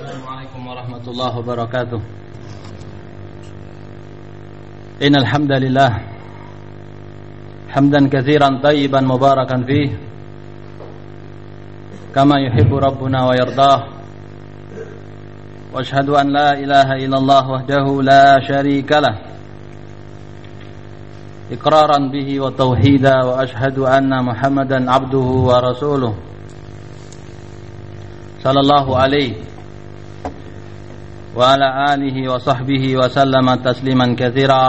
السلام عليكم ورحمة الله وبركاته. إن الحمد لله حمدا كثيرا طيبا مباركا فيه كما يحب ربنا ويرضاه. وأشهد أن لا إله إلا الله وحده لا شريك له. إقرارا به وتوحيدا وأشهد أن محمدا عبده ورسوله. صلى الله عليه وعلى آله وصحبه وسلم تسليما كثيرا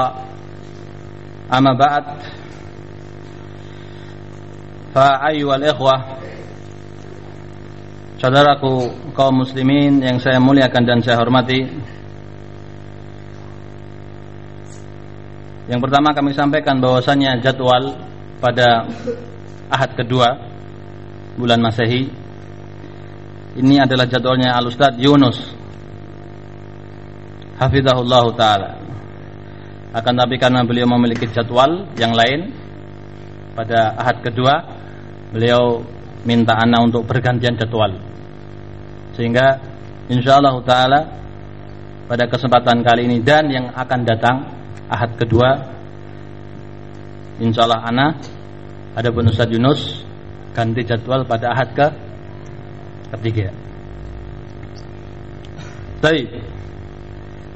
أما بعد فأيها الإخوة Saudaraku kaum muslimin yang saya muliakan dan saya hormati Yang pertama kami sampaikan bahwasannya jadwal pada ahad kedua bulan Masehi Ini adalah jadwalnya Al-Ustaz Yunus hafizahullah taala. Akan tapi karena beliau memiliki jadwal yang lain pada ahad kedua, beliau minta ana untuk bergantian jadwal. Sehingga insyaallah taala pada kesempatan kali ini dan yang akan datang ahad kedua insyaallah ana ada Ustaz Yunus ganti jadwal pada ahad ke ketiga. Baik.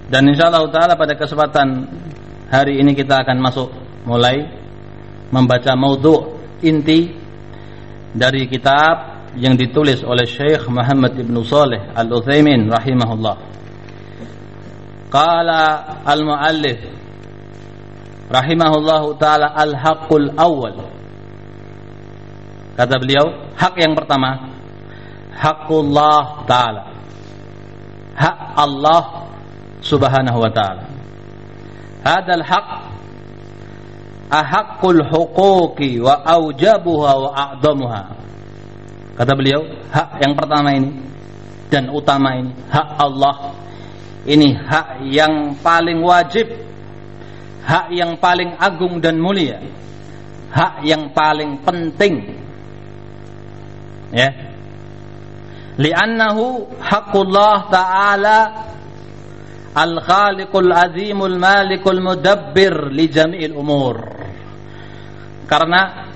Dan insyaallah taala pada kesempatan hari ini kita akan masuk mulai membaca maudhu inti dari kitab yang ditulis oleh Syekh Muhammad Ibn Saleh Al-Utsaimin rahimahullah. Qala al-muallif rahimahullahu taala al-haqqul awwal. Kata beliau, hak yang pertama haqqullah taala. Hak Allah subhanahu wa ta'ala. Hadal haq ahaqqul huquqi wa aujabuha wa a'damuha. Kata beliau hak yang pertama ini dan utama ini hak Allah. Ini hak yang paling wajib hak yang paling agung dan mulia hak yang paling penting. Ya. Li'annahu haqqullah ta'ala Al-Khaliqul Azimul Malikul Mudabbir li jami'il umur. Karena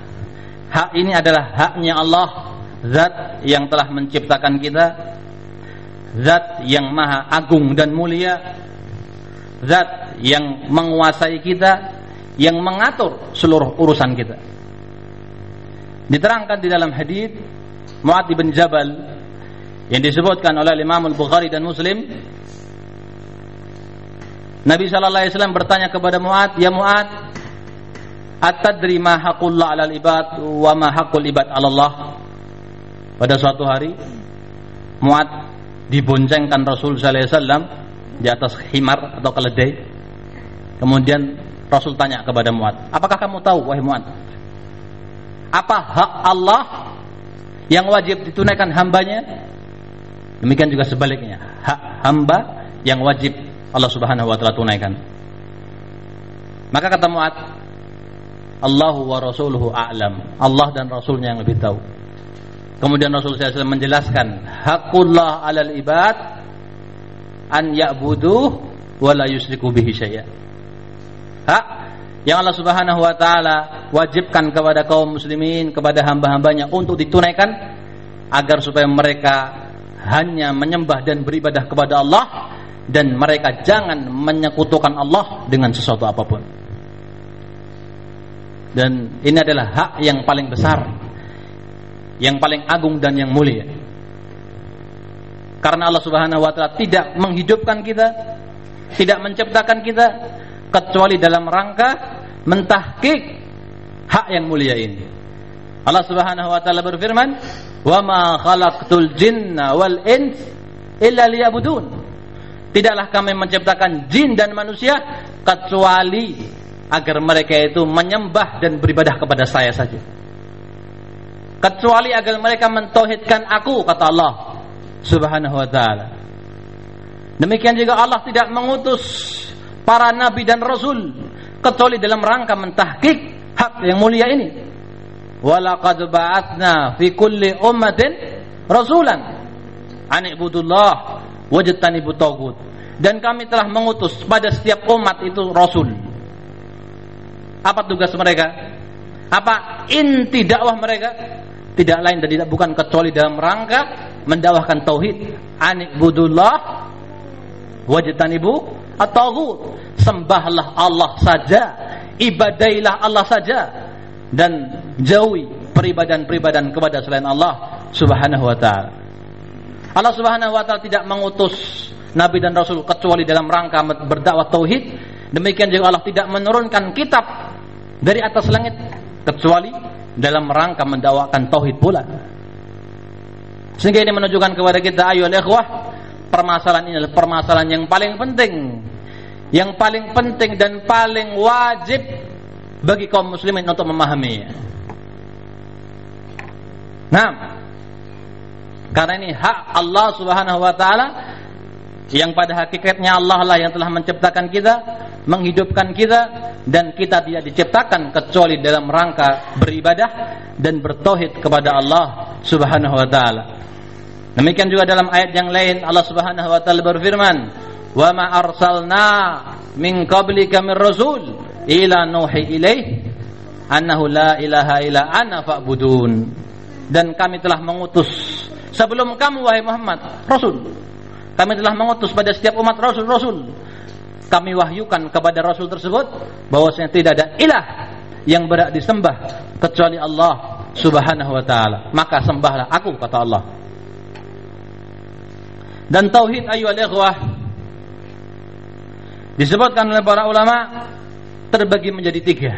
hak ini adalah haknya Allah, zat yang telah menciptakan kita, zat yang maha agung dan mulia, zat yang menguasai kita, yang mengatur seluruh urusan kita. Diterangkan di dalam hadis Mu'ad bin Jabal yang disebutkan oleh Imam Al-Bukhari dan Muslim Nabi sallallahu alaihi wasallam bertanya kepada Muad, "Ya Muad, atadri ma haqqullah 'alal ibad wa ma haqqul ibad 'ala Allah?" Pada suatu hari Muad diboncengkan Rasul sallallahu alaihi wasallam di atas himar atau keledai. Kemudian Rasul tanya kepada Muad, "Apakah kamu tahu wahai Muad? Apa hak Allah yang wajib ditunaikan hambanya?" Demikian juga sebaliknya, hak hamba yang wajib Allah Subhanahu wa taala tunaikan. Maka kata Mu'ad, Allahu wa rasuluhu a'lam. Allah dan rasulnya yang lebih tahu. Kemudian Rasul SAW menjelaskan, hakullah 'alal ibad an ya'budu wa la yusriku bihi syai'a. Hak yang Allah Subhanahu wa taala wajibkan kepada kaum muslimin, kepada hamba-hambanya untuk ditunaikan agar supaya mereka hanya menyembah dan beribadah kepada Allah dan mereka jangan menyekutukan Allah dengan sesuatu apa pun. Dan ini adalah hak yang paling besar, yang paling agung dan yang mulia. Karena Allah Subhanahu wa taala tidak menghidupkan kita, tidak menciptakan kita kecuali dalam rangka mentahkik hak yang mulia ini. Allah Subhanahu wa taala berfirman, "Wa ma khalaqtul jinna wal ins illa liya'budun." Tidaklah kami menciptakan jin dan manusia kecuali agar mereka itu menyembah dan beribadah kepada saya saja. Kecuali agar mereka mentauhidkan aku kata Allah Subhanahu wa taala. Demikian juga Allah tidak mengutus para nabi dan rasul kecuali dalam rangka mentahkik hak yang mulia ini. Walaqad ba'atsna fi kulli ummatin rasulan an ibudullah wajtanibu tagut. Dan kami telah mengutus pada setiap umat itu rasul. Apa tugas mereka? Apa inti dakwah mereka? Tidak lain dan tidak bukan kecuali dalam rangka mendakwahkan tauhid. Anikbudullah wajtanibu at-tagut. Sembahlah Allah saja, ibadailah Allah saja dan jauhi peribadan-peribadan kepada selain Allah Subhanahu wa taala. Allah Subhanahu wa taala tidak mengutus nabi dan rasul kecuali dalam rangka berdakwah tauhid. Demikian juga Allah tidak menurunkan kitab dari atas langit kecuali dalam rangka mendakwakan tauhid pula. Sehingga ini menunjukkan kepada kita ayo ikhwah, permasalahan ini adalah permasalahan yang paling penting. Yang paling penting dan paling wajib bagi kaum muslimin untuk memahaminya. Nah, karena ini hak Allah Subhanahu wa taala yang pada hakikatnya Allah lah yang telah menciptakan kita, menghidupkan kita dan kita tidak diciptakan kecuali dalam rangka beribadah dan bertauhid kepada Allah Subhanahu wa taala. Demikian juga dalam ayat yang lain Allah Subhanahu wa taala berfirman, "Wa ma arsalna min qablika min rasul ila nuhi ilaih annahu la ilaha illa ana fa'budun." Dan kami telah mengutus sebelum kamu wahai Muhammad rasul kami telah mengutus pada setiap umat rasul-rasul. Kami wahyukan kepada rasul tersebut bahwasanya tidak ada ilah yang berhak disembah kecuali Allah Subhanahu wa taala. Maka sembahlah aku kata Allah. Dan tauhid ayyuhal ikhwah disebutkan oleh para ulama terbagi menjadi tiga.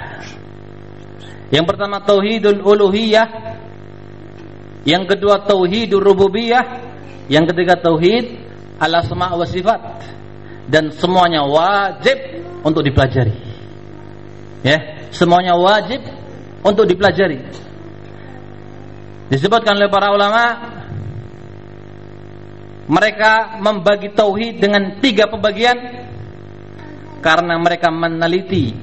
Yang pertama tauhidul uluhiyah, yang kedua tauhidur rububiyah, yang ketiga tauhid al-asma wa sifat dan semuanya wajib untuk dipelajari. Ya, semuanya wajib untuk dipelajari. Disebutkan oleh para ulama mereka membagi tauhid dengan tiga pembagian karena mereka meneliti,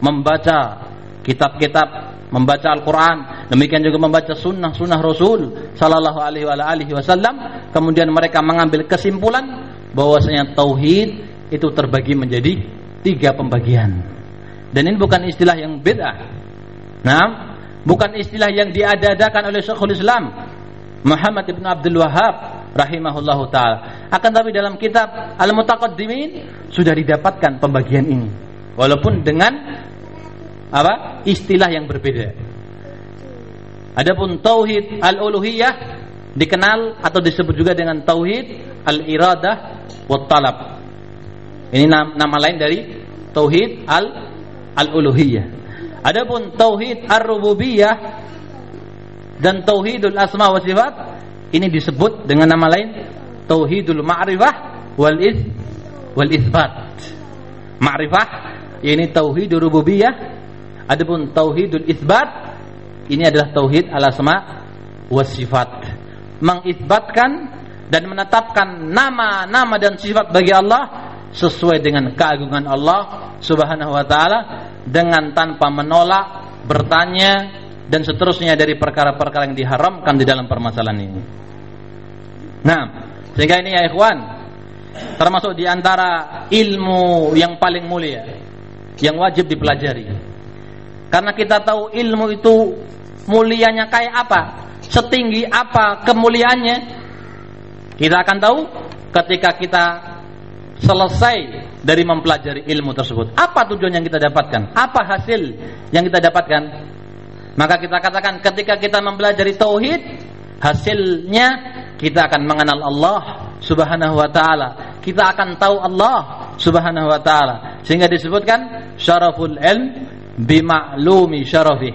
membaca kitab-kitab membaca Al-Quran, demikian juga membaca sunnah-sunnah Rasul Sallallahu Alaihi Wasallam. Kemudian mereka mengambil kesimpulan bahwasanya tauhid itu terbagi menjadi tiga pembagian. Dan ini bukan istilah yang beda. Nah, bukan istilah yang diadakan oleh Syekhul Islam Muhammad ibn Abdul Wahab rahimahullahu taala. Akan tapi dalam kitab Al-Mutaqaddimin sudah didapatkan pembagian ini. Walaupun dengan apa? Istilah yang berbeda. Adapun tauhid al-uluhiyah dikenal atau disebut juga dengan tauhid al-iradah wa talab. Ini nama lain dari tauhid al al-uluhiyah. Adapun tauhid ar-rububiyah dan tauhidul asma wa sifat ini disebut dengan nama lain tauhidul ma'rifah wal its wal isbat. Ma'rifah ini tauhid rububiyah Adapun tauhidul isbat ini adalah tauhid al-asma was sifat. Mengisbatkan dan menetapkan nama-nama dan sifat bagi Allah sesuai dengan keagungan Allah Subhanahu wa taala dengan tanpa menolak, bertanya dan seterusnya dari perkara-perkara yang diharamkan di dalam permasalahan ini. Nah, sehingga ini ya ikhwan termasuk di antara ilmu yang paling mulia yang wajib dipelajari karena kita tahu ilmu itu mulianya kayak apa, setinggi apa kemuliaannya. Kita akan tahu ketika kita selesai dari mempelajari ilmu tersebut. Apa tujuan yang kita dapatkan? Apa hasil yang kita dapatkan? Maka kita katakan ketika kita mempelajari tauhid, hasilnya kita akan mengenal Allah Subhanahu wa taala. Kita akan tahu Allah Subhanahu wa taala. Sehingga disebutkan syaraful ilm bima'lumi syarafih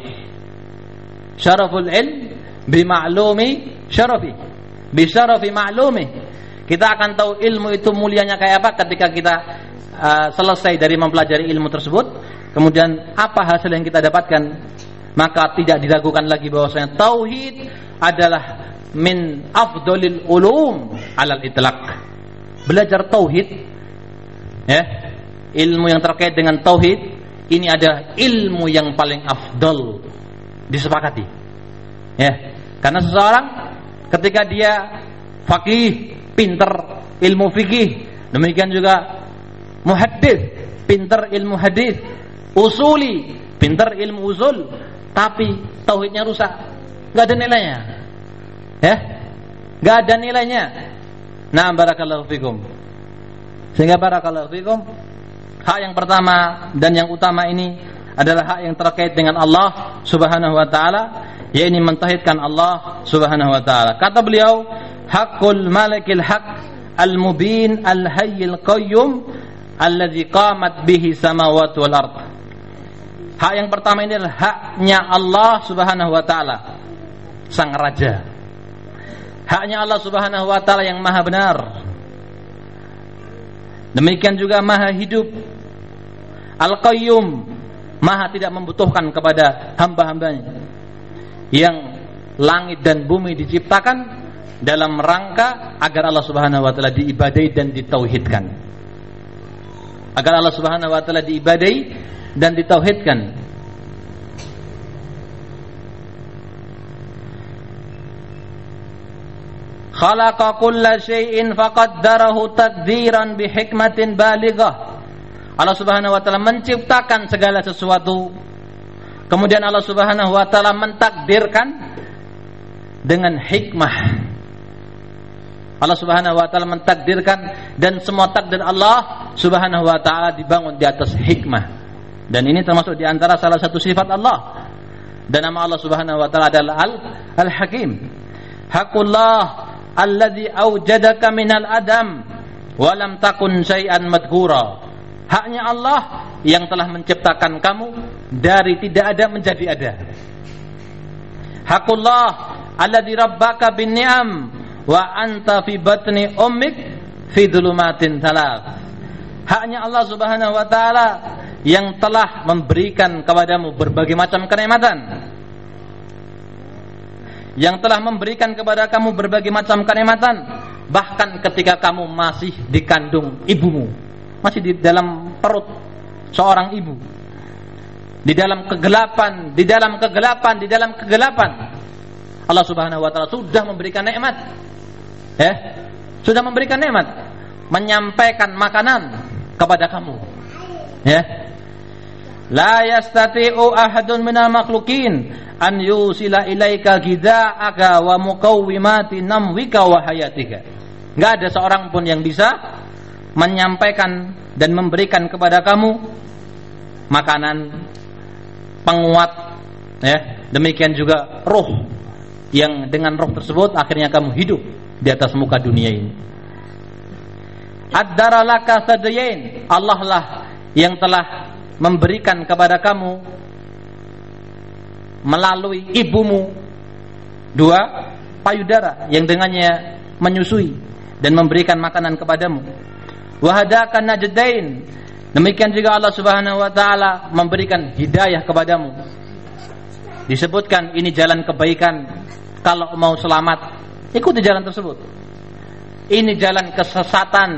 syaraful ilm bima'lumi syarafih bisyarafi ma'lumi kita akan tahu ilmu itu mulianya kayak apa ketika kita uh, selesai dari mempelajari ilmu tersebut. Kemudian apa hasil yang kita dapatkan? Maka tidak diragukan lagi bahwasanya tauhid adalah min afdolil ulum alal itlaq. Belajar tauhid ya. Ilmu yang terkait dengan tauhid ini adalah ilmu yang paling afdol disepakati. Ya, karena seseorang ketika dia fakih, pinter ilmu fikih, demikian juga muhaddis, pintar ilmu hadis, usuli, pintar ilmu usul, tapi tauhidnya rusak, nggak ada nilainya. Ya, nggak ada nilainya. Nah, barakallahu fikum. Sehingga barakallahu fikum, hak yang pertama dan yang utama ini adalah hak yang terkait dengan Allah Subhanahu wa taala, yaitu mentauhidkan Allah Subhanahu wa taala. Kata beliau, hakul malikil haq al-mubin al-hayyil qayyum alladzi qamat bihi samawati wal ard. Hak yang pertama ini adalah haknya Allah Subhanahu wa taala, sang raja. Haknya Allah Subhanahu wa taala yang maha benar. Demikian juga maha hidup. Al-Qayyum, maha tidak membutuhkan kepada hamba-hambanya. Yang langit dan bumi diciptakan dalam rangka agar Allah Subhanahu wa taala diibadai dan ditauhidkan agar Allah Subhanahu wa taala diibadai dan ditauhidkan. Khalaqa kulla syai'in faqaddarahu taqdiran bihikmatin balighah. Allah Subhanahu wa taala menciptakan segala sesuatu. Kemudian Allah Subhanahu wa taala mentakdirkan dengan hikmah Allah Subhanahu wa taala mentakdirkan dan semua takdir Allah Subhanahu wa taala dibangun di atas hikmah. Dan ini termasuk di antara salah satu sifat Allah. Dan nama Allah Subhanahu wa taala adalah Al Al-Hakim. Haqqullah alladzi aujadaka minal adam wa lam takun syai'an madhkura. Haknya Allah yang telah menciptakan kamu dari tidak ada menjadi ada. Haqqullah alladzi rabbaka bin ni'am wa anta fi batni ummik fi dhulumatin thalath. Haknya Allah Subhanahu wa taala yang telah memberikan kepadamu berbagai macam kenikmatan. Yang telah memberikan kepada kamu berbagai macam kenikmatan bahkan ketika kamu masih dikandung ibumu, masih di dalam perut seorang ibu. Di dalam kegelapan, di dalam kegelapan, di dalam kegelapan. Allah Subhanahu wa taala sudah memberikan nikmat ya sudah memberikan nikmat menyampaikan makanan kepada kamu ya la yastati'u ahadun minal makhlukin an yusila ilaika gida'aka wa muqawwimati namwika wa hayatika enggak ada seorang pun yang bisa menyampaikan dan memberikan kepada kamu makanan penguat ya demikian juga roh yang dengan roh tersebut akhirnya kamu hidup di atas muka dunia ini. Ad-daralaka. Allah lah yang telah memberikan kepada kamu melalui ibumu dua payudara yang dengannya menyusui dan memberikan makanan kepadamu. Wahadakan najdain. Demikian juga Allah Subhanahu wa taala memberikan hidayah kepadamu. Disebutkan ini jalan kebaikan. Kalau mau selamat Ikuti jalan tersebut. Ini jalan kesesatan.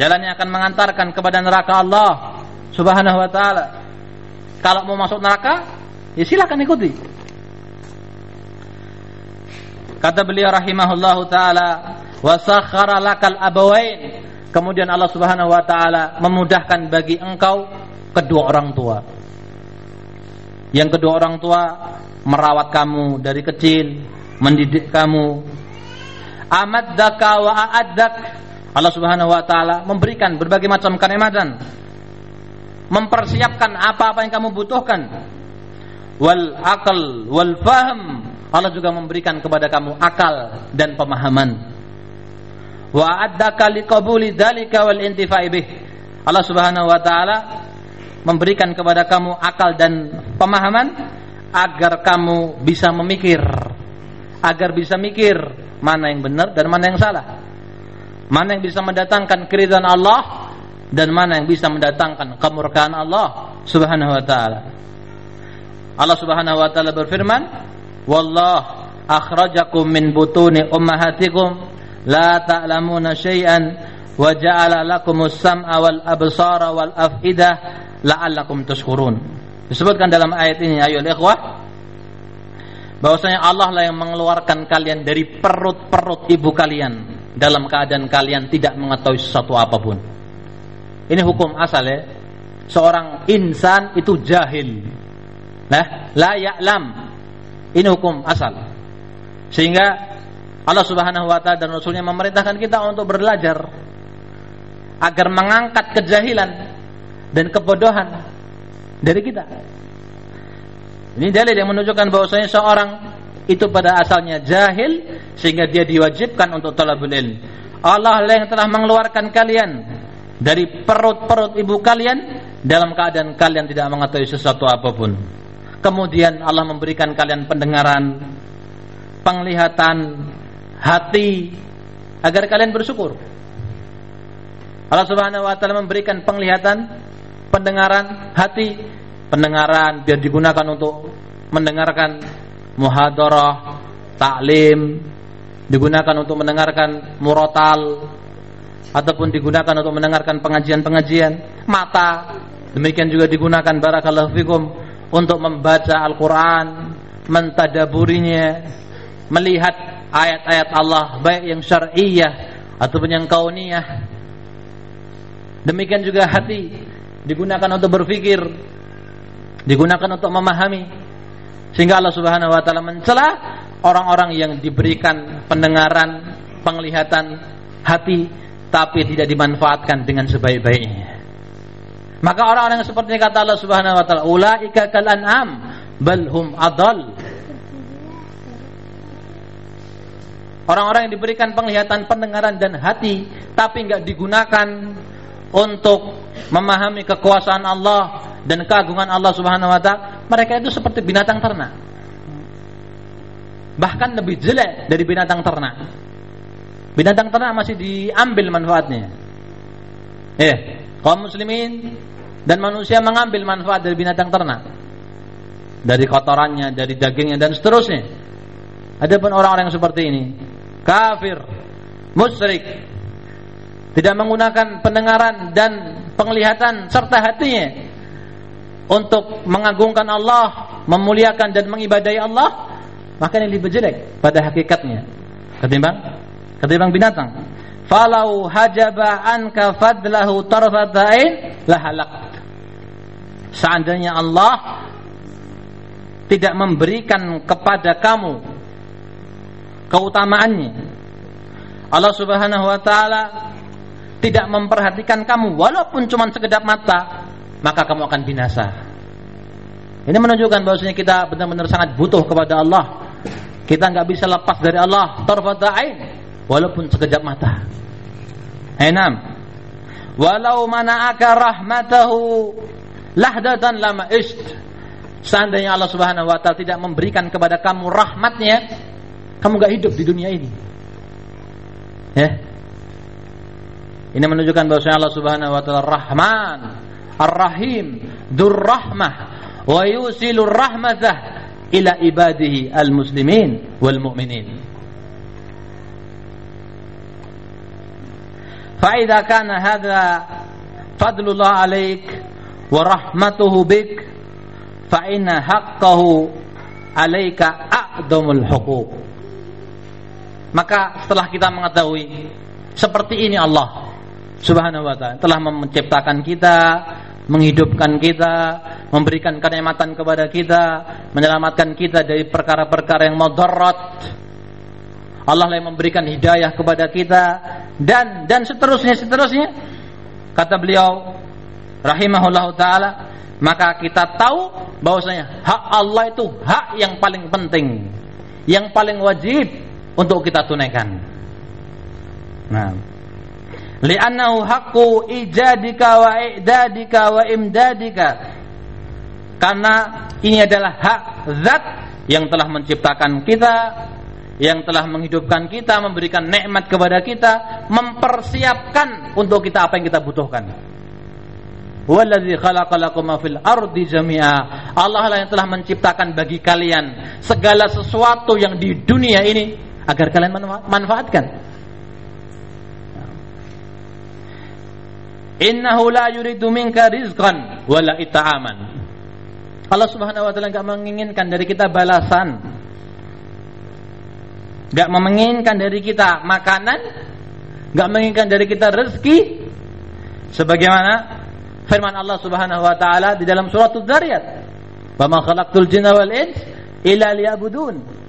Jalan yang akan mengantarkan kepada neraka Allah Subhanahu wa taala. Kalau mau masuk neraka, ya silakan ikuti. Kata beliau rahimahullahu taala, "Wa sakhkhara lakal abawain." Kemudian Allah Subhanahu wa taala memudahkan bagi engkau kedua orang tua. Yang kedua orang tua merawat kamu dari kecil, mendidik kamu amaddaka wa a'addak Allah Subhanahu wa taala memberikan berbagai macam kenikmatan mempersiapkan apa-apa yang kamu butuhkan wal akal wal faham Allah juga memberikan kepada kamu akal dan pemahaman wa a'addaka liqabuli dzalika wal intifa'i Allah Subhanahu wa taala memberikan kepada kamu akal dan pemahaman agar kamu bisa memikir agar bisa mikir mana yang benar dan mana yang salah. Mana yang bisa mendatangkan keridhaan Allah dan mana yang bisa mendatangkan kemurkaan Allah Subhanahu wa taala. Allah Subhanahu wa taala berfirman, "Wallah akhrajakum min butuni ummahatikum la ta'lamuna syai'an wa ja'ala lakumus sam'a wal absara wal af'idah la'allakum tashkurun." Disebutkan dalam ayat ini ayo ikhwah bahwasanya Allah lah yang mengeluarkan kalian dari perut-perut ibu kalian dalam keadaan kalian tidak mengetahui sesuatu apa pun. Ini hukum asal ya. Seorang insan itu jahil. Nah, la ya'lam. Ini hukum asal. Sehingga Allah Subhanahu wa taala dan Rasulnya memerintahkan kita untuk belajar agar mengangkat kejahilan dan kebodohan dari kita. Ini dalil yang menunjukkan bahwasanya seorang itu pada asalnya jahil sehingga dia diwajibkan untuk talabul ilm. Allah lah yang telah mengeluarkan kalian dari perut-perut ibu kalian dalam keadaan kalian tidak mengetahui sesuatu apa pun. Kemudian Allah memberikan kalian pendengaran, penglihatan, hati agar kalian bersyukur. Allah Subhanahu wa taala memberikan penglihatan, pendengaran, hati, pendengaran biar digunakan untuk mendengarkan muhadarah, taklim, digunakan untuk mendengarkan murotal ataupun digunakan untuk mendengarkan pengajian-pengajian. Mata demikian juga digunakan barakallahu fikum untuk membaca Al-Qur'an, mentadaburinya, melihat ayat-ayat Allah baik yang syar'iyyah ataupun yang kauniyah. Demikian juga hati digunakan untuk berpikir, digunakan untuk memahami sehingga Allah Subhanahu wa taala mencela orang-orang yang diberikan pendengaran, penglihatan, hati tapi tidak dimanfaatkan dengan sebaik-baiknya. Maka orang-orang yang seperti kata Allah Subhanahu wa taala, ulaika kal an'am bal hum adall. Orang-orang yang diberikan penglihatan, pendengaran dan hati tapi enggak digunakan untuk memahami kekuasaan Allah dan keagungan Allah Subhanahu wa taala, mereka itu seperti binatang ternak. Bahkan lebih jelek dari binatang ternak. Binatang ternak masih diambil manfaatnya. Eh, kaum muslimin dan manusia mengambil manfaat dari binatang ternak. Dari kotorannya, dari dagingnya dan seterusnya. Ada pun orang-orang yang seperti ini, kafir, musyrik, tidak menggunakan pendengaran dan penglihatan serta hatinya untuk mengagungkan Allah, memuliakan dan mengibadahi Allah, maka ini lebih jelek pada hakikatnya ketimbang ketimbang binatang. Falau hajaba anka fadlahu tarfatain lahalak. Seandainya Allah tidak memberikan kepada kamu keutamaannya, Allah Subhanahu wa taala tidak memperhatikan kamu walaupun cuma sekedap mata, maka kamu akan binasa. Ini menunjukkan bahwasanya kita benar-benar sangat butuh kepada Allah. Kita nggak bisa lepas dari Allah tarfata ain walaupun sekejap mata. Enam. Walau mana'aka rahmatahu lahdatan lama ist. Seandainya Allah Subhanahu wa taala tidak memberikan kepada kamu rahmatnya, kamu gak hidup di dunia ini. Ya. Ini menunjukkan bahwasanya Allah Subhanahu wa taala Rahman Ar-Rahim, Dur Rahmah, wa yusilur rahmatah ila ibadihi al-muslimin wal mu'minin. فإذا كان هذا فضل الله عليك wa rahmatuhu bik fa inna haqqahu alaika a'dhamul huquq maka setelah kita mengetahui seperti ini Allah Subhanahu wa taala telah menciptakan kita, menghidupkan kita, memberikan kenikmatan kepada kita, menyelamatkan kita dari perkara-perkara yang mudarat. Allah yang memberikan hidayah kepada kita dan dan seterusnya seterusnya. Kata beliau, rahimahullah taala, maka kita tahu bahwasanya hak Allah itu hak yang paling penting, yang paling wajib untuk kita tunaikan. Nah, li'annahu haqqu ijadika wa i'dadika wa imdadika karena ini adalah hak zat yang telah menciptakan kita yang telah menghidupkan kita memberikan nikmat kepada kita mempersiapkan untuk kita apa yang kita butuhkan Ardi jami'a. Allah lah yang telah menciptakan bagi kalian segala sesuatu yang di dunia ini agar kalian manfaatkan. Innahu la yuridu minka rizqan wala ita'aman. Allah Subhanahu wa taala enggak menginginkan dari kita balasan. Enggak menginginkan dari kita makanan enggak menginginkan dari kita rezeki sebagaimana firman Allah Subhanahu wa taala di dalam surat Az-Zariyat. "Wa ma khalaqtul jinna wal ins illa liya'budun."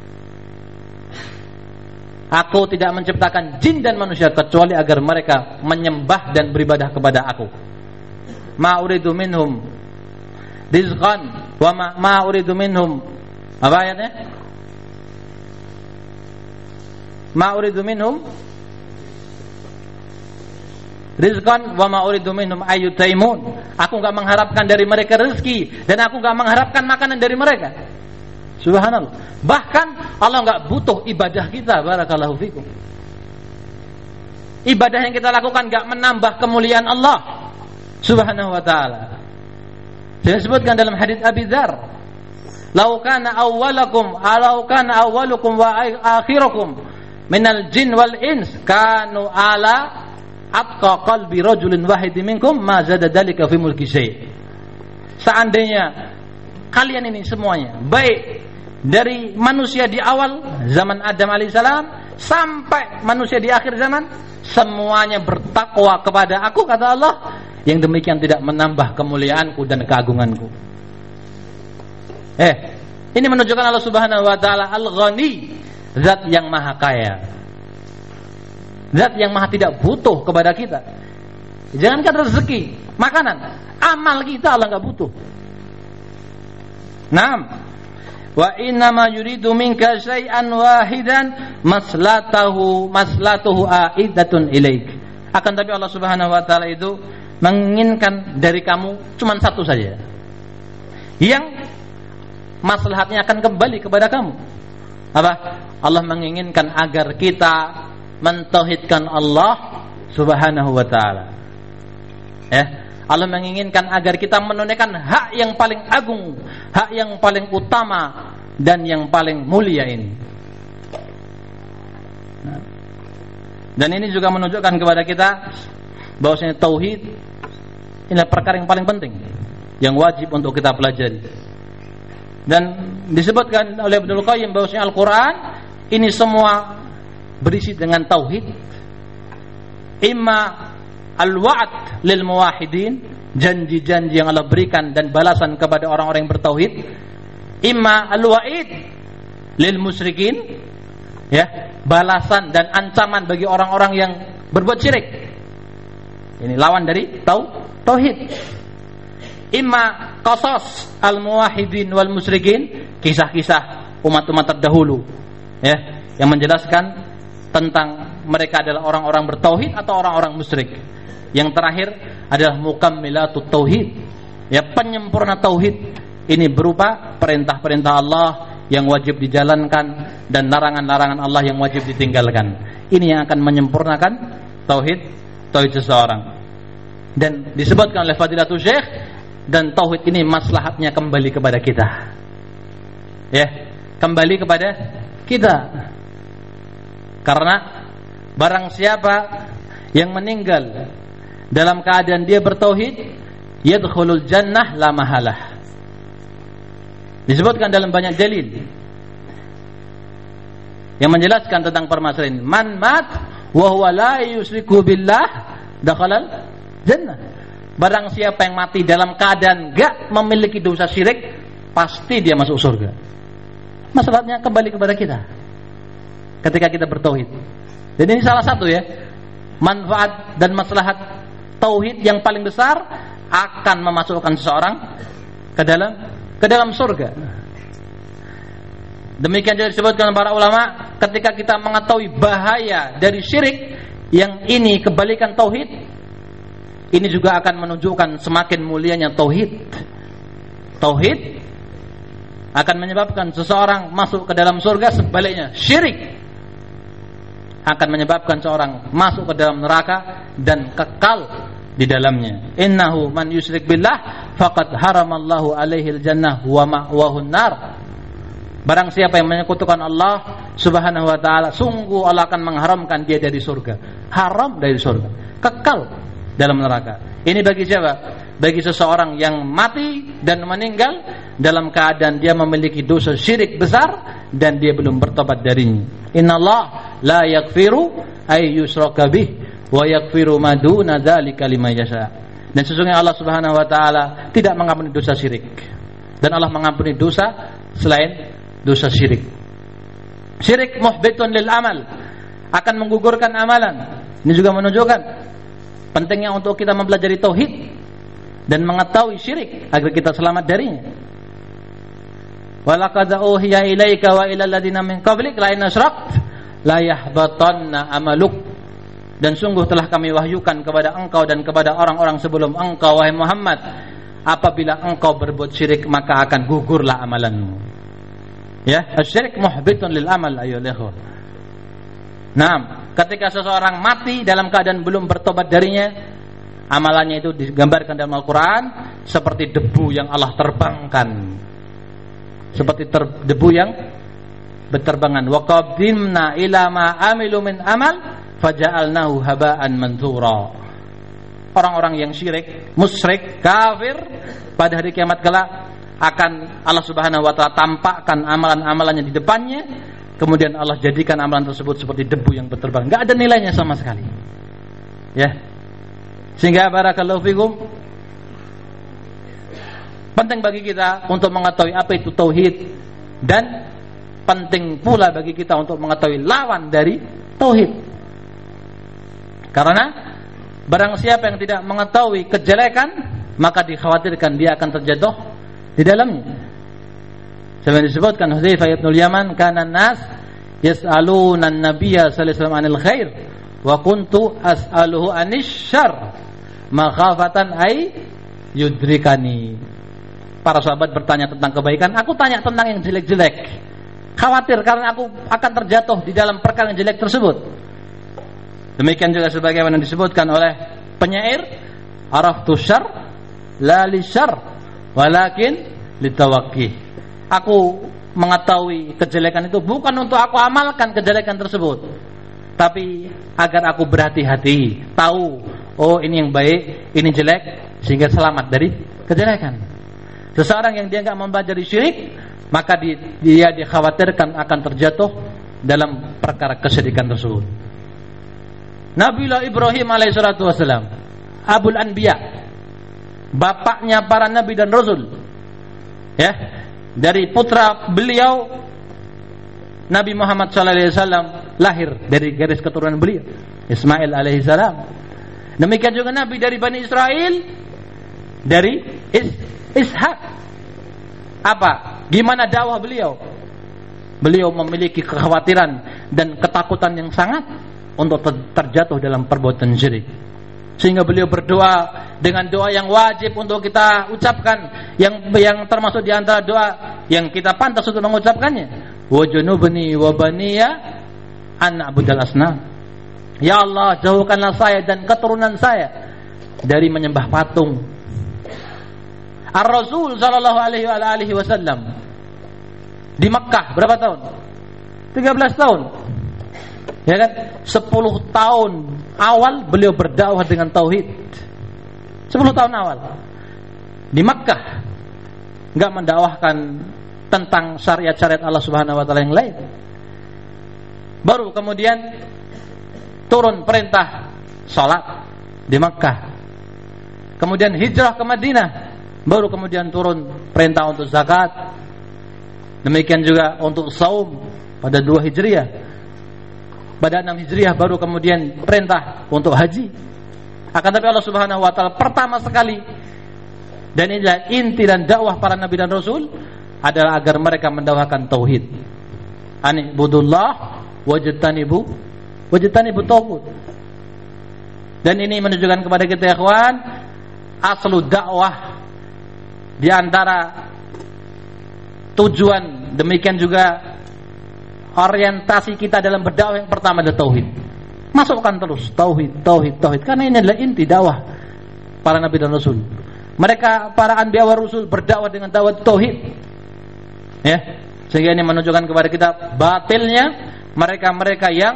Aku tidak menciptakan jin dan manusia kecuali agar mereka menyembah dan beribadah kepada aku. Ma uridu minhum rizqan wa ma, ma uridu minhum apa ayatnya? Ma uridu minhum rizqan wa ma uridu minhum ayutaimun. Aku enggak mengharapkan dari mereka rezeki dan aku enggak mengharapkan makanan dari mereka. Subhanallah. Bahkan Allah nggak butuh ibadah kita. Barakallahu fikum. Ibadah yang kita lakukan nggak menambah kemuliaan Allah Subhanahu wa taala. Disebutkan dalam hadis Abi Dzar, "Lau kana awwalakum, alau kana awwalukum wa akhirukum minal jin wal ins kanu ala atqa qalbi rajulin wahid minkum ma zada dalika fi mulki syai." Seandainya kalian ini semuanya, baik dari manusia di awal zaman Adam alaihissalam sampai manusia di akhir zaman semuanya bertakwa kepada aku kata Allah yang demikian tidak menambah kemuliaanku dan keagunganku eh ini menunjukkan Allah subhanahu wa ta'ala al-ghani zat yang maha kaya zat yang maha tidak butuh kepada kita. Jangankan rezeki makanan. Amal kita Allah nggak butuh. Nah, wa inna ma yuridu minka syai'an wahidan maslatahu maslatuhu aidatun ilaik. Akan tapi Allah Subhanahu wa taala itu menginginkan dari kamu cuma satu saja. Yang maslahatnya akan kembali kepada kamu. Apa? Allah menginginkan agar kita mentauhidkan Allah Subhanahu wa taala ya Allah menginginkan agar kita menunaikan hak yang paling agung, hak yang paling utama dan yang paling mulia ini. Nah. Dan ini juga menunjukkan kepada kita bahwasanya tauhid ini perkara yang paling penting yang wajib untuk kita pelajari. Dan disebutkan oleh Abdul Qayyim bahwasanya Al-Qur'an ini semua berisi dengan tauhid. Imma al-wa'd lil muwahhidin, janji-janji yang Allah berikan dan balasan kepada orang-orang yang bertauhid. Imma al-wa'id lil musyrikin, ya, balasan dan ancaman bagi orang-orang yang berbuat syirik. Ini lawan dari tau tauhid. Imma qasas al-muwahhidin wal musyrikin, kisah-kisah umat-umat terdahulu, ya, yang menjelaskan tentang mereka adalah orang-orang bertauhid atau orang-orang musyrik. Yang terakhir adalah mukammilatut tauhid. Ya penyempurna tauhid ini berupa perintah-perintah Allah yang wajib dijalankan dan larangan-larangan Allah yang wajib ditinggalkan. Ini yang akan menyempurnakan tauhid tauhid seseorang. Dan disebutkan oleh Fadilatul Syekh dan tauhid ini maslahatnya kembali kepada kita. Ya, kembali kepada kita. Karena barang siapa yang meninggal dalam keadaan dia bertauhid yadkhulul jannah la mahalah. Disebutkan dalam banyak dalil yang menjelaskan tentang permasalahan man mat wa huwa la yusyriku billah dakhalal jannah. Barang siapa yang mati dalam keadaan enggak memiliki dosa syirik pasti dia masuk surga. Masalahnya kembali kepada kita ketika kita bertauhid dan ini salah satu ya manfaat dan maslahat tauhid yang paling besar akan memasukkan seseorang ke dalam ke dalam surga. Demikian juga disebutkan para ulama ketika kita mengetahui bahaya dari syirik yang ini kebalikan tauhid ini juga akan menunjukkan semakin mulianya tauhid. Tauhid akan menyebabkan seseorang masuk ke dalam surga sebaliknya syirik akan menyebabkan seorang masuk ke dalam neraka dan kekal di dalamnya. Innahu man yusyrik billah faqad haramallahu alaihi aljannah wa ma'wahu nar. Barang siapa yang menyekutukan Allah Subhanahu wa taala, sungguh Allah akan mengharamkan dia dari surga. Haram dari surga, kekal dalam neraka. Ini bagi siapa? Bagi seseorang yang mati dan meninggal dalam keadaan dia memiliki dosa syirik besar dan dia belum bertobat darinya. Innallaha la yaghfiru ay yusraka bih wa yaghfiru ma duna dzalika liman yasha. Dan sesungguhnya Allah Subhanahu wa taala tidak mengampuni dosa syirik. Dan Allah mengampuni dosa selain dosa syirik. Syirik muhbitun lil amal akan menggugurkan amalan. Ini juga menunjukkan pentingnya untuk kita mempelajari tauhid dan mengetahui syirik agar kita selamat darinya. Walaqad uhiya ilaika wa ila alladziina min qablik la in la yahbatanna amaluk. Dan sungguh telah kami wahyukan kepada engkau dan kepada orang-orang sebelum engkau wahai Muhammad, apabila engkau berbuat syirik maka akan gugurlah amalanmu. Ya, syirik muhbitun lil amal ikhwah. Nah, ketika seseorang mati dalam keadaan belum bertobat darinya, amalannya itu digambarkan dalam Al-Qur'an seperti debu yang Allah terbangkan seperti ter, debu yang berterbangan. Wa qadimna ila ma amilu min amal faja'alnahu haba'an mansura orang-orang yang syirik musyrik kafir pada hari kiamat kelak akan Allah Subhanahu wa taala tampakkan amalan-amalannya di depannya kemudian Allah jadikan amalan tersebut seperti debu yang berterbangan enggak ada nilainya sama sekali. Ya. Sehingga barakallahu fikum Penting bagi kita untuk mengetahui apa itu tauhid dan penting pula bagi kita untuk mengetahui lawan dari tauhid. Karena barang siapa yang tidak mengetahui kejelekan, maka dikhawatirkan dia akan terjatuh di dalamnya. Seperti disebutkan Hudzaifah bin Yaman, kana nas yas'aluna an-nabiyya sallallahu alaihi wasallam anil khair wa kuntu as'aluhu anis syarr makhafatan ay yudrikani para sahabat bertanya tentang kebaikan, aku tanya tentang yang jelek-jelek. Khawatir karena aku akan terjatuh di dalam perkara yang jelek tersebut. Demikian juga sebagaimana disebutkan oleh penyair, araftu syar la walakin litawakki. Aku mengetahui kejelekan itu bukan untuk aku amalkan kejelekan tersebut, tapi agar aku berhati-hati, tahu oh ini yang baik, ini jelek sehingga selamat dari kejelekan. Seseorang yang dia enggak mempelajari syirik, maka dia dikhawatirkan akan terjatuh dalam perkara kesyirikan tersebut. Nabiullah Ibrahim alaihissalatu wassalam, Abul Anbiya, bapaknya para nabi dan rasul. Ya, dari putra beliau Nabi Muhammad sallallahu alaihi wasallam lahir dari garis keturunan beliau, Ismail alaihissalam. Demikian juga nabi dari Bani Israel dari Is Ishak. Apa? Gimana dakwah beliau? Beliau memiliki kekhawatiran dan ketakutan yang sangat untuk terjatuh dalam perbuatan syirik. Sehingga beliau berdoa dengan doa yang wajib untuk kita ucapkan yang yang termasuk di antara doa yang kita pantas untuk mengucapkannya. Wa junubni wa baniya an abudal asnam. Ya Allah, jauhkanlah saya dan keturunan saya dari menyembah patung, Ar-Rasul sallallahu alaihi wa alihi wasallam di Mekah berapa tahun? 13 tahun. Ya kan? 10 tahun awal beliau berdakwah dengan tauhid. 10 tahun awal. Di Mekah enggak mendakwahkan tentang syariat-syariat Allah Subhanahu wa taala yang lain. Baru kemudian turun perintah salat di Mekah. Kemudian hijrah ke Madinah Baru kemudian turun perintah untuk zakat. Demikian juga untuk saum pada dua Hijriah. Pada enam Hijriah baru kemudian perintah untuk haji. Akan tapi Allah Subhanahu wa taala pertama sekali dan inilah inti dan dakwah para nabi dan rasul adalah agar mereka mendakwakan tauhid. Ani budullah wajtanibu wajtanibu tauhid. Dan ini menunjukkan kepada kita ya kawan, aslu dakwah di antara tujuan demikian juga orientasi kita dalam berdakwah yang pertama adalah tauhid. Masukkan terus tauhid, tauhid, tauhid karena ini adalah inti dakwah para nabi dan rasul. Mereka para anbiya wa rasul berdakwah dengan dakwah tauhid. Ya. Sehingga ini menunjukkan kepada kita batilnya mereka-mereka yang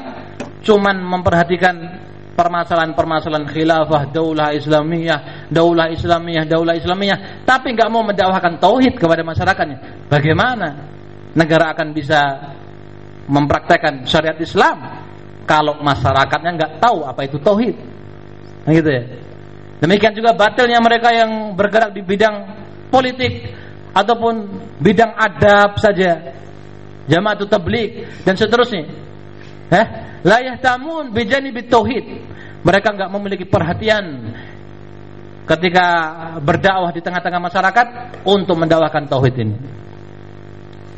cuman memperhatikan permasalahan-permasalahan khilafah, daulah Islamiyah, daulah Islamiyah, daulah Islamiyah, tapi nggak mau mendakwahkan tauhid kepada masyarakatnya. Bagaimana negara akan bisa mempraktekkan syariat Islam kalau masyarakatnya nggak tahu apa itu tauhid. Nah, gitu ya. Demikian juga batilnya mereka yang bergerak di bidang politik ataupun bidang adab saja. Jamaah tabligh dan seterusnya. Eh, la yahtamun bijani tauhid. Mereka enggak memiliki perhatian ketika berdakwah di tengah-tengah masyarakat untuk mendakwahkan tauhid ini.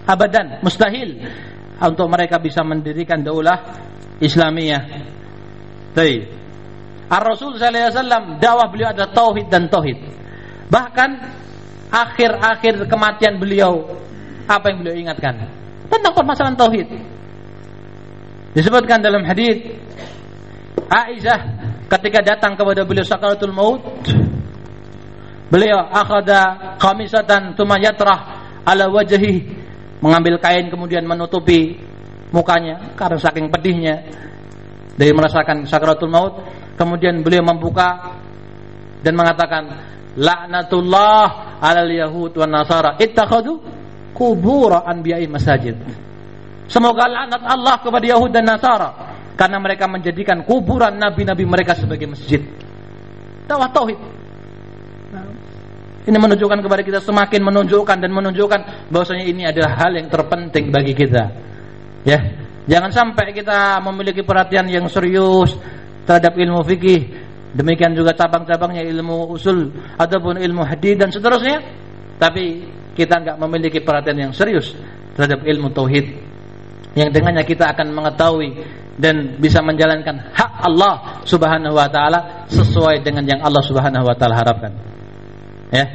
Abadan, mustahil untuk mereka bisa mendirikan daulah Islamiyah. Baik. Ar-Rasul sallallahu alaihi wasallam dakwah beliau ada tauhid dan tauhid. Bahkan akhir-akhir kematian beliau apa yang beliau ingatkan? Tentang permasalahan tauhid. Disebutkan dalam hadis Aisyah ketika datang kepada beliau sakaratul maut beliau akhada khamisatan thumma yatrah ala wajhi mengambil kain kemudian menutupi mukanya karena saking pedihnya. Dari merasakan sakaratul maut kemudian beliau membuka dan mengatakan laknatullah alal yahud wan nasara ittakhadu kubur anbiya'i masajid Semoga laknat Allah kepada Yahud dan Nasara karena mereka menjadikan kuburan nabi-nabi mereka sebagai masjid. Dakwah tauhid. Ini menunjukkan kepada kita semakin menunjukkan dan menunjukkan bahwasanya ini adalah hal yang terpenting bagi kita. Ya, jangan sampai kita memiliki perhatian yang serius terhadap ilmu fikih, demikian juga cabang-cabangnya ilmu usul ataupun ilmu hadis dan seterusnya, tapi kita enggak memiliki perhatian yang serius terhadap ilmu tauhid yang dengannya kita akan mengetahui dan bisa menjalankan hak Allah Subhanahu wa taala sesuai dengan yang Allah Subhanahu wa taala harapkan. Ya.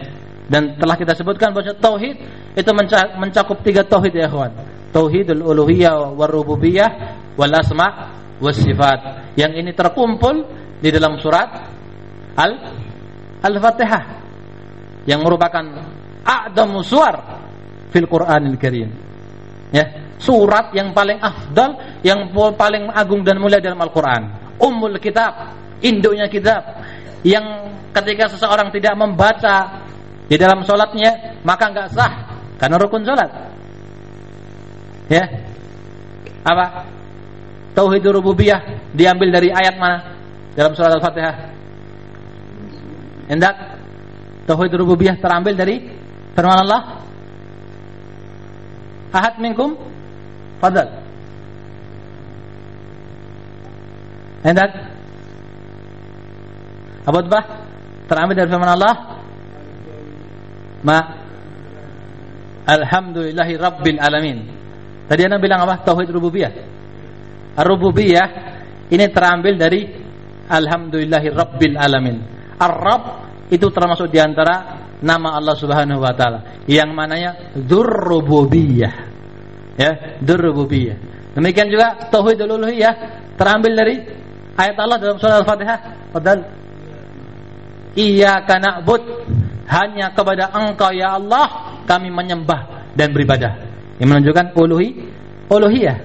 Dan telah kita sebutkan bahwa tauhid itu mencakup tiga tauhid ya ikhwan. Tauhidul uluhiyah war rububiyah wal asma was sifat. Yang ini terkumpul di dalam surat Al Al-Fatihah yang merupakan a'damu suar fil Qur'anil Karim. Ya, surat yang paling afdal, yang paling agung dan mulia dalam Al-Qur'an. Ummul Kitab, induknya kitab. Yang ketika seseorang tidak membaca di dalam sholatnya, maka enggak sah karena rukun sholat. Ya. Apa? Tauhid rububiyah diambil dari ayat mana? Dalam surat Al-Fatihah. Hendak tauhid rububiyah terambil dari firman Allah Ahad minkum Fadal. Hendak? Abu Utbah terambil dari firman Allah. Ma? Alhamdulillahi Rabbil Alamin. Tadi Anda bilang apa? Tauhid Rububiyah. Ar-Rububiyah Ini terambil dari Alhamdulillahi Rabbil Alamin. Ar-Rab itu termasuk di antara Nama Allah subhanahu wa ta'ala. Yang mananya Dzur-Rububiyah ya dzurrububiyah demikian juga tauhidul uluhiyah terambil dari ayat Allah dalam surah Al-Fatihah. Padahal iyyaka na'bud hanya kepada Engkau ya Allah kami menyembah dan beribadah. Yang menunjukkan uluhi uluhiyah.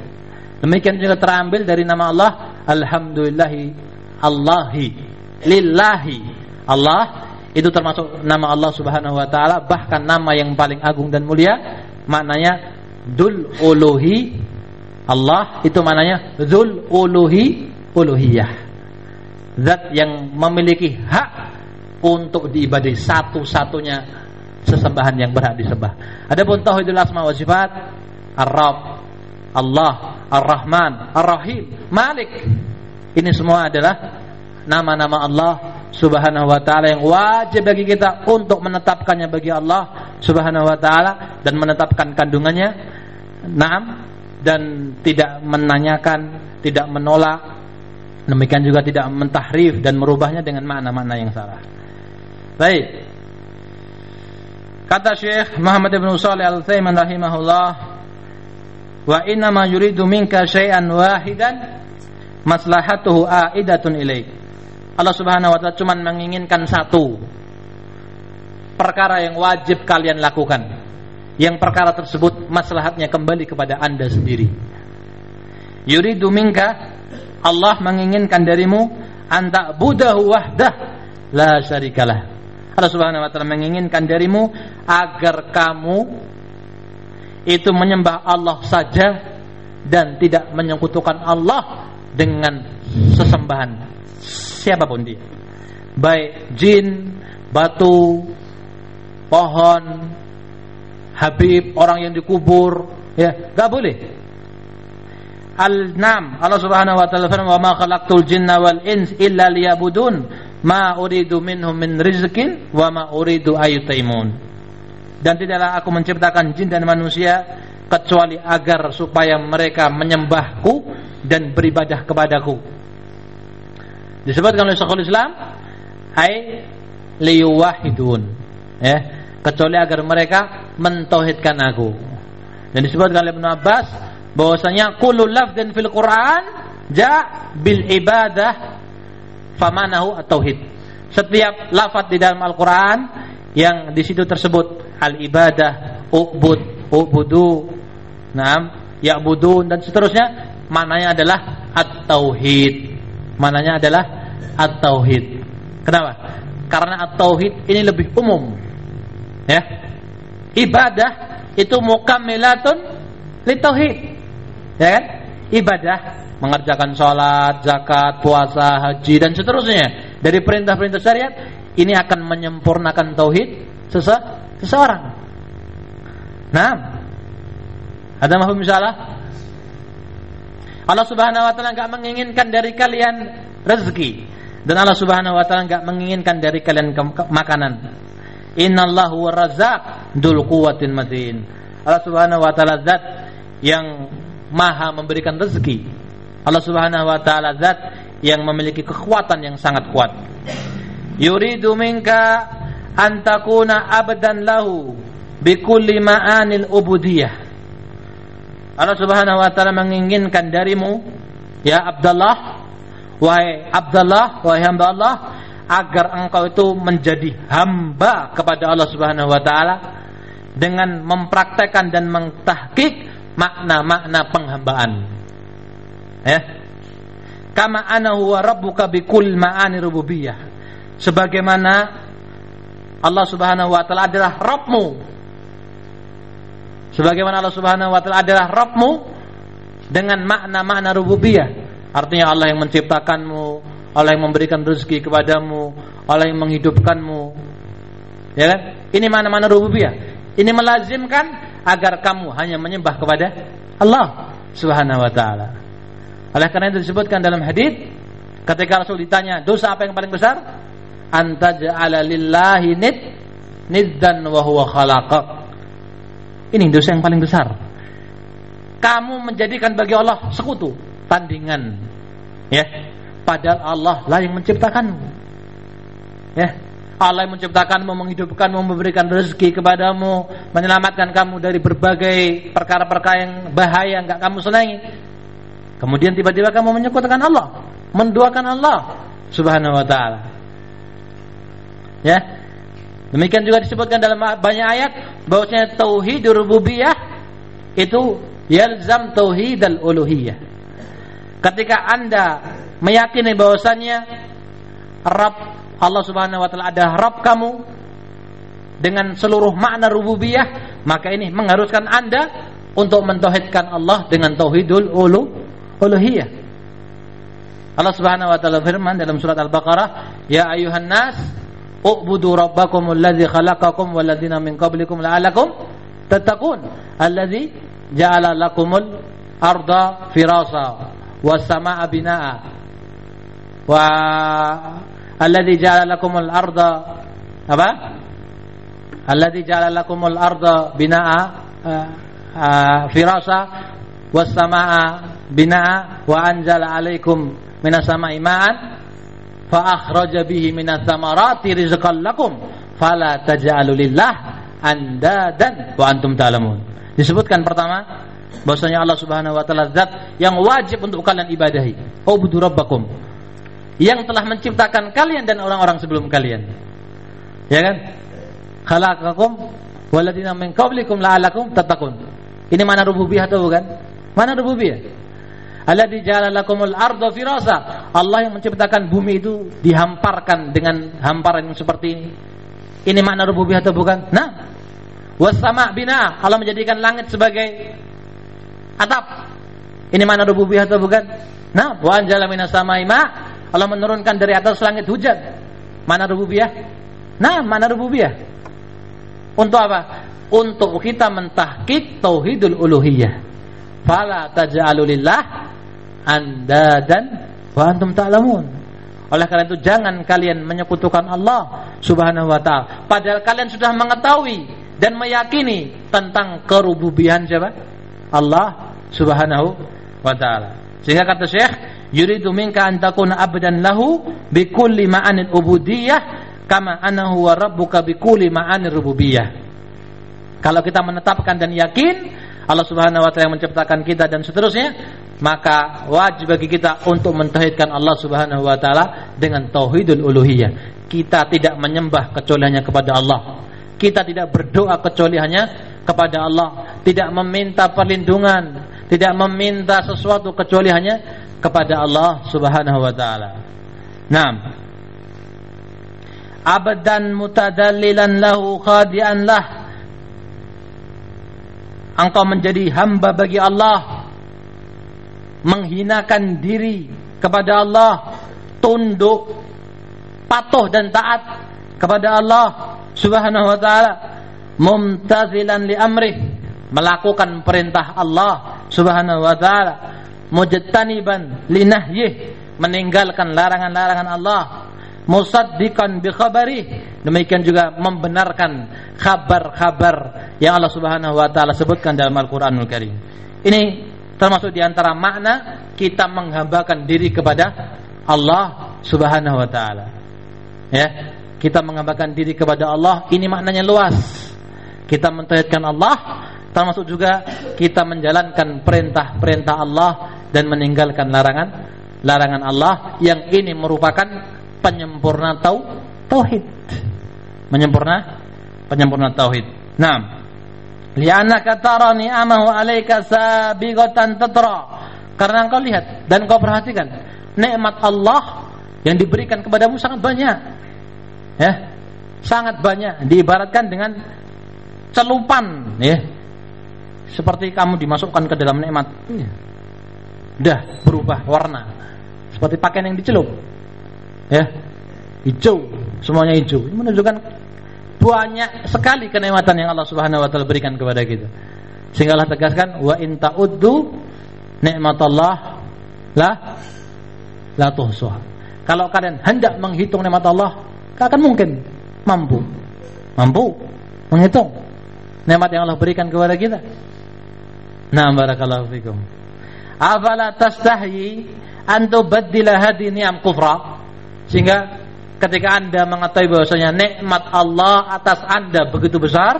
Demikian juga terambil dari nama Allah alhamdulillahi Allahi lillahi Allah. Itu termasuk nama Allah Subhanahu wa taala bahkan nama yang paling agung dan mulia maknanya Dul uluhi Allah itu mananya Dul uluhi uluhiyah. Zat yang memiliki hak Untuk diibadai satu-satunya Sesembahan yang berhak disembah. Adapun tauhidul asma wa sifat Ar-Rab Allah Ar-Rahman Ar-Rahim Malik. Ini semua adalah Nama-nama Allah Subhanahu wa taala yang wajib bagi kita untuk menetapkannya bagi Allah Subhanahu wa taala dan menetapkan kandungannya. Naam dan tidak menanyakan, tidak menolak. Demikian juga tidak mentahrif dan merubahnya dengan makna-makna yang salah. Baik. Kata Syekh Muhammad bin Shalih Al-Utsaimin rahimahullah, "Wa inna ma yuridu minka syai'an wahidan maslahatuhu aidatun ilaik." Allah Subhanahu wa taala cuma menginginkan satu perkara yang wajib kalian lakukan. Yang perkara tersebut maslahatnya kembali kepada Anda sendiri. Yuridu minka Allah menginginkan darimu anta budahu wahdah la syarikalah. Allah Subhanahu wa taala menginginkan darimu agar kamu itu menyembah Allah saja dan tidak menyekutukan Allah dengan sesembahan siapa pun dia. Baik jin, batu, pohon, habib, orang yang dikubur, ya, enggak boleh. Al-Nam Allah Subhanahu wa taala firman wa ma khalaqtul jinna wal ins illa liyabudun ma uridu minhum min rizqin wa ma uridu ayutaimun. Dan tidaklah aku menciptakan jin dan manusia kecuali agar supaya mereka menyembahku dan beribadah kepadaku. Disebutkan oleh Syekhul Islam ai liyuwahidun ya kecuali agar mereka mentauhidkan aku. Dan disebutkan oleh Ibnu Abbas bahwasanya kullu lafdin fil Quran ja bil ibadah famanahu at-tauhid. Setiap lafaz di dalam Al-Qur'an yang di situ tersebut al-ibadah, ubud, ubudu, naam, ya'budun dan seterusnya maknanya adalah at-tauhid. Maknanya adalah at-tauhid. Kenapa? Karena at-tauhid ini lebih umum. Ya. Ibadah itu mukammilatun litauhid. Ya kan? Ibadah mengerjakan sholat, zakat, puasa, haji dan seterusnya dari perintah-perintah syariat ini akan menyempurnakan tauhid sese seseorang. Nah, ada mahfum salah? Allah Subhanahu wa taala enggak menginginkan dari kalian rezeki dan Allah Subhanahu wa taala enggak menginginkan dari kalian makanan. Innallahu warrazzaq dzul quwwatin matin. Allah Subhanahu wa taala zat yang maha memberikan rezeki. Allah Subhanahu wa taala zat yang memiliki kekuatan yang sangat kuat. Yuridu minka an takuna abdan lahu bikulli ma'anil ubudiyah. Allah Subhanahu wa taala menginginkan darimu ya Abdullah wahai Abdullah wahai hamba Allah agar engkau itu menjadi hamba kepada Allah Subhanahu wa taala dengan mempraktekkan dan mentahkik makna-makna penghambaan. Ya. Kama ana huwa rabbuka bikul ma'ani rububiyah. Sebagaimana Allah Subhanahu wa taala adalah Rabbmu Sebagaimana Allah Subhanahu wa taala adalah Rabbmu dengan makna-makna rububiyah. Artinya Allah yang menciptakanmu, Allah yang memberikan rezeki kepadamu, Allah yang menghidupkanmu. Ya kan? Ini makna-makna rububiyah. Ini melazimkan agar kamu hanya menyembah kepada Allah Subhanahu wa taala. Oleh karena itu disebutkan dalam hadis ketika Rasul ditanya, dosa apa yang paling besar? Antaj'ala lillahi nid niddan wa huwa khalaqak ini dosa yang paling besar. Kamu menjadikan bagi Allah sekutu, tandingan. Ya. Padahal Allah lah yang menciptakanmu. Ya. Allah yang menciptakanmu, menghidupkanmu, memberikan rezeki kepadamu, menyelamatkan kamu dari berbagai perkara-perkara yang bahaya enggak kamu senangi. Kemudian tiba-tiba kamu menyekutukan Allah, menduakan Allah Subhanahu wa taala. Ya, Demikian juga disebutkan dalam banyak ayat bahwasanya tauhid rububiyah itu yalzam tauhid al-uluhiyah. Ketika Anda meyakini bahwasanya Rabb Allah Subhanahu wa taala ada Rabb kamu dengan seluruh makna rububiyah, maka ini mengharuskan Anda untuk mentauhidkan Allah dengan tauhidul ulu uluhiyah. Allah Subhanahu wa taala firman dalam surat Al-Baqarah, "Ya ayuhan nas, U'budu rabbakum alladhi khalaqakum walladhina min qablikum la'alakum tattaqun. Alladhi ja'ala lakumul arda firasa was samaa'a binaa'a. Wa alladhi ja'ala lakumul arda apa? Alladhi ja'ala lakumul arda binaa'a uh, uh, firasa was samaa'a binaa'a wa anzala 'alaikum minas samaa'i ma'an fa akhraja bihi minas samarati rizqan lakum fala taj'alu lillah andadan wa antum ta'lamun. Disebutkan pertama bahwasanya Allah Subhanahu wa taala zat yang wajib untuk kalian ibadahi. Ubudu rabbakum. Yang telah menciptakan kalian dan orang-orang sebelum kalian. Ya kan? Khalaqakum waladina min qablikum la'alakum tattaqun. Ini mana rububiyah atau bukan? Mana rububiyah? Alladzi ja'ala lakumul arda firasa. Allah yang menciptakan bumi itu dihamparkan dengan hamparan yang seperti ini. Ini makna rububiyah atau bukan? Nah, wasama bina. Allah menjadikan langit sebagai atap. Ini makna rububiyah atau bukan? Nah, wa anjala minas samai ma. Allah menurunkan dari atas langit hujan. Mana rububiyah? Nah, mana rububiyah? Untuk apa? Untuk kita mentahqiq tauhidul uluhiyah. Fala taj'alu lillah andadan wa antum ta'lamun. Oleh karena itu jangan kalian menyekutukan Allah Subhanahu wa taala padahal kalian sudah mengetahui dan meyakini tentang kerububihan siapa? Allah Subhanahu wa taala. Sehingga kata Syekh, yuridu minka an takuna abdan lahu bi kulli ma'anil ubudiyah kama annahu wa rabbuka bi kulli ma'anir rububiyah. Kalau kita menetapkan dan yakin Allah Subhanahu wa taala yang menciptakan kita dan seterusnya, maka wajib bagi kita untuk mentauhidkan Allah Subhanahu wa taala dengan tauhidul uluhiyah. Kita tidak menyembah kecuali hanya kepada Allah. Kita tidak berdoa kecuali hanya kepada Allah, tidak meminta perlindungan, tidak meminta sesuatu kecuali hanya kepada Allah Subhanahu wa taala. Naam. Abadan mutadallilan lahu khadi'an lah. Engkau menjadi hamba bagi Allah. Menghinakan diri kepada Allah, tunduk, patuh dan taat kepada Allah Subhanahu wa taala, mumtazilan li amrih, melakukan perintah Allah Subhanahu wa taala. Mujtaniban linahyih meninggalkan larangan-larangan Allah. Musaddiqan bi khabari demikian juga membenarkan kabar-kabar yang Allah Subhanahu wa taala sebutkan dalam Al-Qur'anul Karim. Ini termasuk di antara makna kita menghambakan diri kepada Allah Subhanahu wa taala. Ya kita menghambakan diri kepada Allah ini maknanya luas. Kita mentauhidkan Allah termasuk juga kita menjalankan perintah-perintah Allah dan meninggalkan larangan larangan Allah yang ini merupakan penyempurna tau tauhid. Menyempurna penyempurna tauhid. Nah li'annaka tara ni'amahu 'alaika sabiqatan tatra karena engkau lihat dan engkau perhatikan nikmat Allah yang diberikan kepadamu sangat banyak ya sangat banyak diibaratkan dengan celupan ya seperti kamu dimasukkan ke dalam nikmat. Iya. Dah berubah warna. Seperti pakaian yang dicelup. Ya. Hijau, semuanya hijau. Ini menunjukkan banyak sekali kenikmatan yang Allah Subhanahu wa taala berikan kepada kita. Sehingga Allah tegaskan wa in ta'uddu nikmatallah la la tuhsuha. Kalau kalian hendak menghitung nikmat Allah, akan mungkin mampu. Mampu menghitung nikmat yang Allah berikan kepada kita. Nah, barakallahu fikum. Afala tastahyi an tubaddila hadi ni'am kufra? Sehingga ketika Anda mengetahui bahwasanya nikmat Allah atas Anda begitu besar,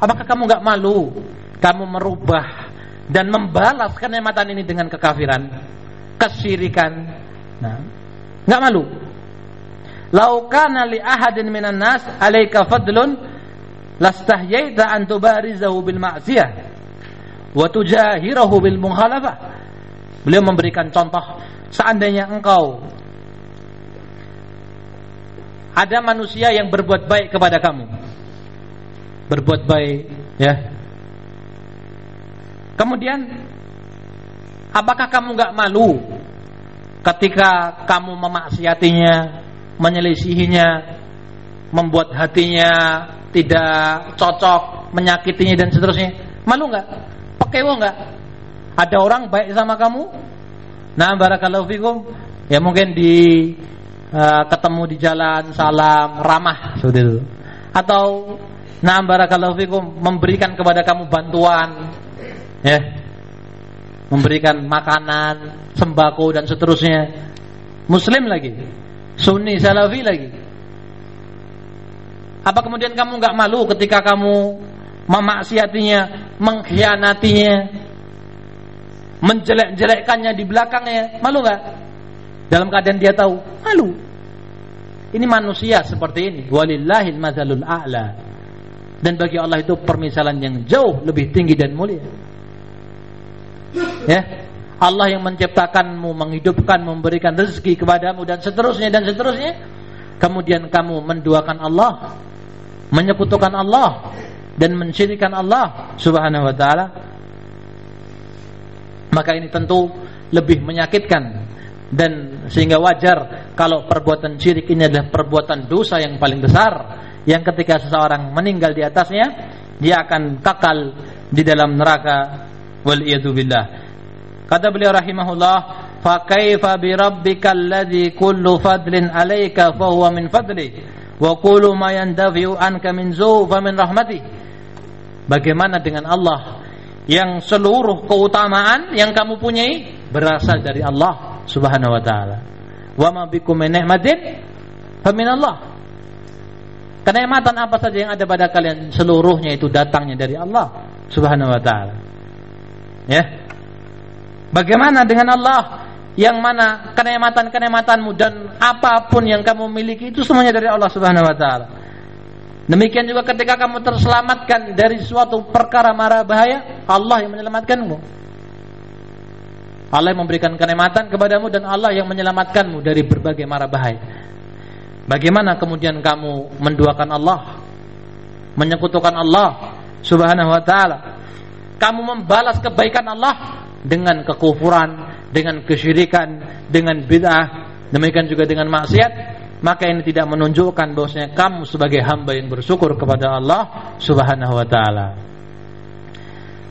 apakah kamu enggak malu kamu merubah dan membalas kenikmatan ini dengan kekafiran, kesyirikan? Nah, enggak malu. Lau kana li ahadin minan nas alayka fadlun lastahyaita an tubarizahu bil ma'siyah wa tujahirahu bil mukhalafah. Beliau memberikan contoh seandainya engkau ada manusia yang berbuat baik kepada kamu. Berbuat baik, ya. Kemudian apakah kamu enggak malu ketika kamu memaksiatinya, menyelisihinya, membuat hatinya tidak cocok, menyakitinya dan seterusnya? Malu enggak? Pekewo enggak? Ada orang baik sama kamu? Nah, barakallahu fikum. Ya mungkin di uh, ketemu di jalan salam ramah seperti itu. Atau nah barakallahu fikum memberikan kepada kamu bantuan ya. Memberikan makanan, sembako dan seterusnya. Muslim lagi. Sunni Salafi lagi. Apa kemudian kamu enggak malu ketika kamu memaksiatinya, mengkhianatinya, menjelek-jelekkannya di belakangnya, malu nggak? Dalam keadaan dia tahu, malu. Ini manusia seperti ini. Walillahil mazalul a'la. Dan bagi Allah itu permisalan yang jauh lebih tinggi dan mulia. Ya. Allah yang menciptakanmu, menghidupkan, memberikan rezeki kepadamu dan seterusnya dan seterusnya. Kemudian kamu menduakan Allah, menyekutukan Allah dan mensyirikan Allah Subhanahu wa taala maka ini tentu lebih menyakitkan dan sehingga wajar kalau perbuatan syirik ini adalah perbuatan dosa yang paling besar yang ketika seseorang meninggal di atasnya dia akan kekal di dalam neraka. Wal billah. Kata beliau rahimahullah fa kaifa bi rabbikal ladzi kullu fadlin alayka fa huwa min fadli wa kullu ma yandafi'u anka min zu fa min rahmati. Bagaimana dengan Allah yang seluruh keutamaan yang kamu punyai berasal dari Allah Subhanahu wa taala. Wa ma bikum min ni'matin faminallah. Kenikmatan apa saja yang ada pada kalian seluruhnya itu datangnya dari Allah Subhanahu wa taala. Ya. Bagaimana dengan Allah yang mana kenikmatan-kenikmatanmu dan apa pun yang kamu miliki itu semuanya dari Allah Subhanahu wa taala. Demikian juga ketika kamu terselamatkan dari suatu perkara mara bahaya, Allah yang menyelamatkanmu. Allah yang memberikan kenikmatan kepadamu dan Allah yang menyelamatkanmu dari berbagai mara bahaya. Bagaimana kemudian kamu menduakan Allah, menyekutukan Allah Subhanahu wa taala? Kamu membalas kebaikan Allah dengan kekufuran, dengan kesyirikan, dengan bid'ah, demikian juga dengan maksiat, maka ini tidak menunjukkan bahwasanya kamu sebagai hamba yang bersyukur kepada Allah Subhanahu wa taala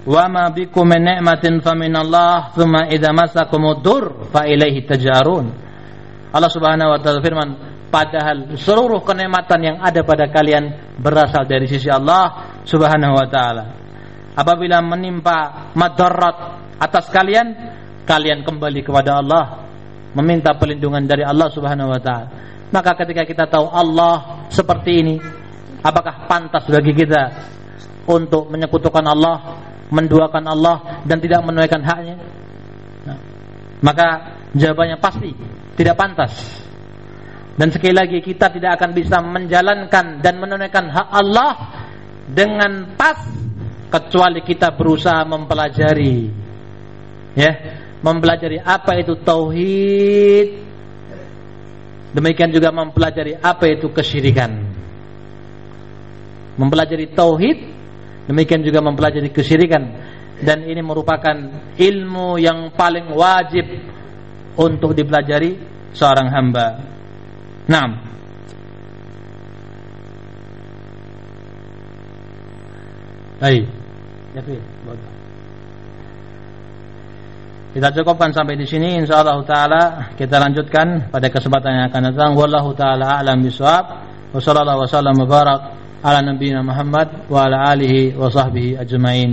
wa ma bikum min ni'matin faminallah thumma idza masakumud dur fa ilaihi taj'arun. Allah Subhanahu wa taala firman padahal seluruh kenikmatan yang ada pada kalian berasal dari sisi Allah Subhanahu wa taala. Apabila menimpa madarat atas kalian kalian kembali kepada Allah meminta perlindungan dari Allah Subhanahu wa taala. Maka ketika kita tahu Allah seperti ini apakah pantas bagi kita untuk menyekutukan Allah menduakan Allah dan tidak menunaikan haknya? Nah, maka jawabannya pasti tidak pantas. Dan sekali lagi kita tidak akan bisa menjalankan dan menunaikan hak Allah dengan pas kecuali kita berusaha mempelajari ya, mempelajari apa itu tauhid. Demikian juga mempelajari apa itu kesyirikan. Mempelajari tauhid Demikian juga mempelajari kesyirikan. Dan ini merupakan ilmu yang paling wajib untuk dipelajari seorang hamba. Naam. Baik. Ya, kita cukupkan sampai di sini. Insyaallah taala kita lanjutkan pada kesempatan yang akan datang. Wallahu taala a'lam bisawab wa sallallahu wasallam barak ala nabiyina Muhammad wa ala alihi wa sahbihi ajmain